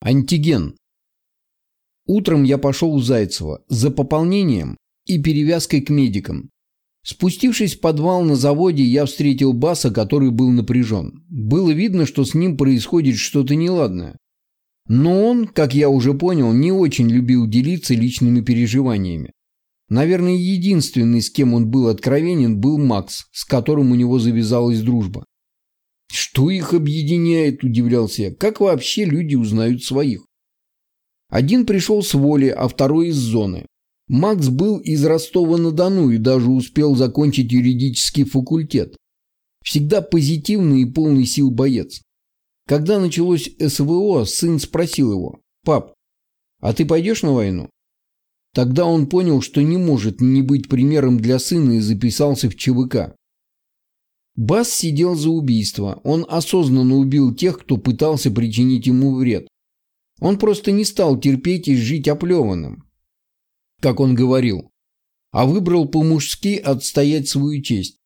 Антиген. Утром я пошел в Зайцево за пополнением и перевязкой к медикам. Спустившись в подвал на заводе, я встретил Баса, который был напряжен. Было видно, что с ним происходит что-то неладное. Но он, как я уже понял, не очень любил делиться личными переживаниями. Наверное, единственный, с кем он был откровенен, был Макс, с которым у него завязалась дружба. Что их объединяет, удивлялся я. Как вообще люди узнают своих? Один пришел с воли, а второй из зоны. Макс был из Ростова-на-Дону и даже успел закончить юридический факультет. Всегда позитивный и полный сил боец. Когда началось СВО, сын спросил его, «Пап, а ты пойдешь на войну?» Тогда он понял, что не может не быть примером для сына и записался в ЧВК. Бас сидел за убийство. Он осознанно убил тех, кто пытался причинить ему вред. Он просто не стал терпеть и жить оплеванным, как он говорил, а выбрал по-мужски отстоять свою честь.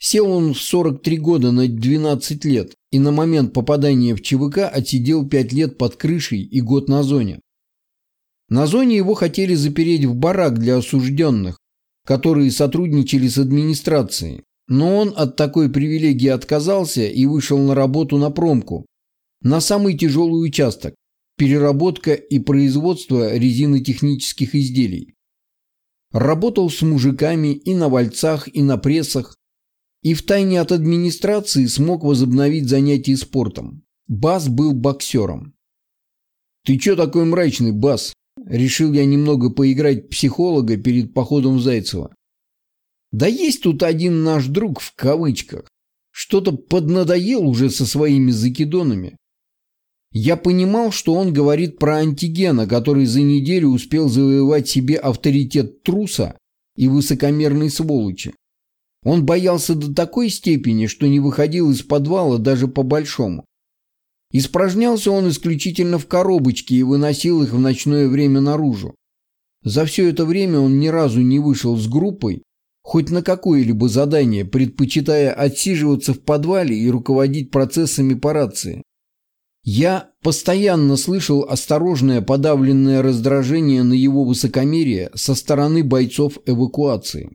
Сел он в 43 года на 12 лет и на момент попадания в ЧВК отсидел 5 лет под крышей и год на зоне. На зоне его хотели запереть в барак для осужденных, которые сотрудничали с администрацией. Но он от такой привилегии отказался и вышел на работу на промку, на самый тяжелый участок – переработка и производство резинотехнических изделий. Работал с мужиками и на вальцах, и на прессах, и втайне от администрации смог возобновить занятия спортом. Бас был боксером. «Ты чё такой мрачный, Бас?» Решил я немного поиграть психолога перед походом в Зайцево. Да есть тут один наш друг в кавычках. Что-то поднадоел уже со своими закидонами. Я понимал, что он говорит про антигена, который за неделю успел завоевать себе авторитет труса и высокомерной сволочи. Он боялся до такой степени, что не выходил из подвала даже по-большому. Испражнялся он исключительно в коробочке и выносил их в ночное время наружу. За все это время он ни разу не вышел с группой хоть на какое-либо задание, предпочитая отсиживаться в подвале и руководить процессами по рации. Я постоянно слышал осторожное подавленное раздражение на его высокомерие со стороны бойцов эвакуации.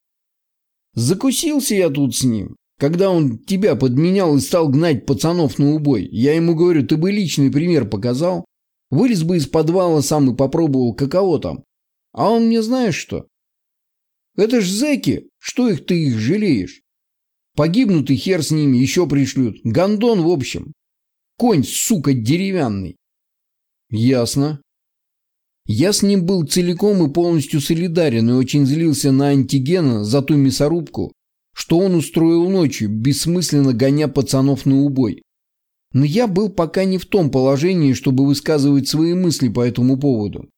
Закусился я тут с ним, когда он тебя подменял и стал гнать пацанов на убой. Я ему говорю, ты бы личный пример показал. Вылез бы из подвала сам и попробовал, каково там. А он мне знаешь что? Это ж зэки, что их ты их жалеешь? Погибнут и хер с ними, еще пришлют. Гондон, в общем. Конь, сука, деревянный. Ясно. Я с ним был целиком и полностью солидарен и очень злился на антигена за ту мясорубку, что он устроил ночью, бессмысленно гоня пацанов на убой. Но я был пока не в том положении, чтобы высказывать свои мысли по этому поводу.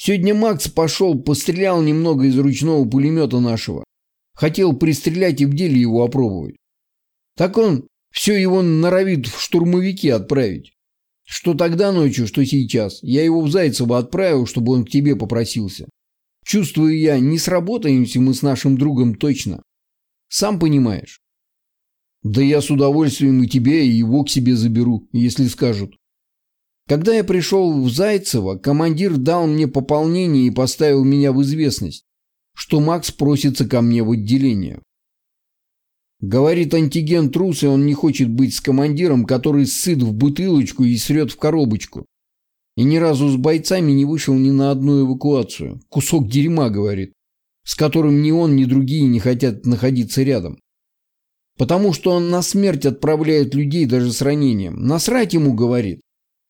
Сегодня Макс пошел, пострелял немного из ручного пулемета нашего. Хотел пристрелять и в деле его опробовать. Так он все его норовит в штурмовики отправить. Что тогда ночью, что сейчас. Я его в Зайцево отправил, чтобы он к тебе попросился. Чувствую я, не сработаемся мы с нашим другом точно. Сам понимаешь. Да я с удовольствием и тебя, и его к себе заберу, если скажут. Когда я пришел в Зайцево, командир дал мне пополнение и поставил меня в известность, что Макс просится ко мне в отделение. Говорит антиген трус, и он не хочет быть с командиром, который сыт в бутылочку и срет в коробочку. И ни разу с бойцами не вышел ни на одну эвакуацию. Кусок дерьма, говорит, с которым ни он, ни другие не хотят находиться рядом. Потому что он на смерть отправляет людей даже с ранением. Насрать ему, говорит.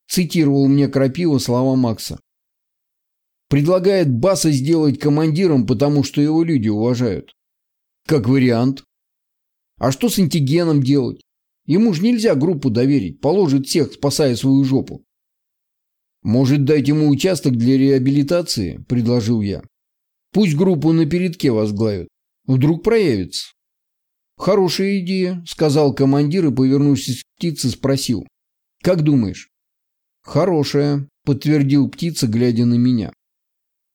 Цитировал мне Крапива слова Макса. Предлагает Баса сделать командиром, потому что его люди уважают. Как вариант. А что с антигеном делать? Ему же нельзя группу доверить, положит всех, спасая свою жопу. Может, дать ему участок для реабилитации, предложил я. Пусть группу на передке возглавят. Вдруг проявится. Хорошая идея, сказал командир и, повернувшись к птице, спросил. Как думаешь, «Хорошая», – подтвердил птица, глядя на меня.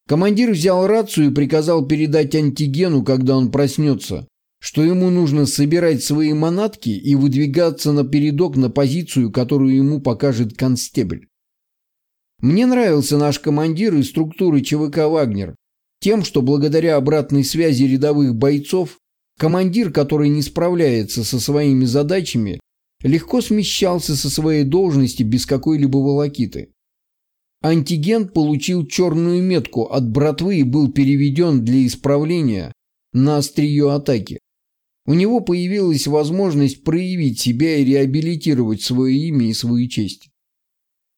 Командир взял рацию и приказал передать антигену, когда он проснется, что ему нужно собирать свои манатки и выдвигаться на передок на позицию, которую ему покажет констебль. Мне нравился наш командир и структуры ЧВК «Вагнер» тем, что благодаря обратной связи рядовых бойцов, командир, который не справляется со своими задачами, легко смещался со своей должности без какой-либо волокиты. Антиген получил черную метку от братвы и был переведен для исправления на острие атаки. У него появилась возможность проявить себя и реабилитировать свое имя и свою честь.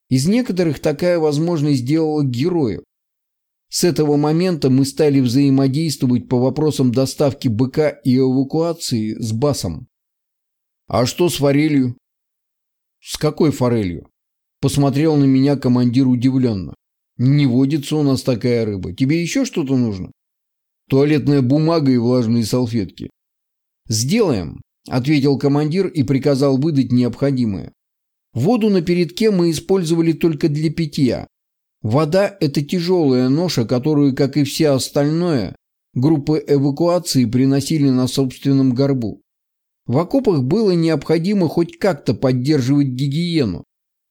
Из некоторых такая возможность сделала героев. С этого момента мы стали взаимодействовать по вопросам доставки БК и эвакуации с Басом. «А что с форелью?» «С какой форелью?» Посмотрел на меня командир удивленно. «Не водится у нас такая рыба. Тебе еще что-то нужно?» «Туалетная бумага и влажные салфетки». «Сделаем», – ответил командир и приказал выдать необходимое. Воду на передке мы использовали только для питья. Вода – это тяжелая ноша, которую, как и все остальное, группы эвакуации приносили на собственном горбу. В окопах было необходимо хоть как-то поддерживать гигиену,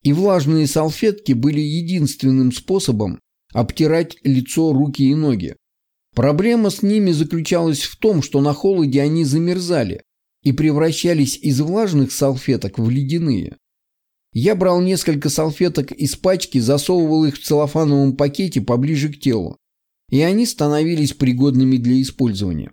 и влажные салфетки были единственным способом обтирать лицо, руки и ноги. Проблема с ними заключалась в том, что на холоде они замерзали и превращались из влажных салфеток в ледяные. Я брал несколько салфеток из пачки, засовывал их в целлофановом пакете поближе к телу, и они становились пригодными для использования.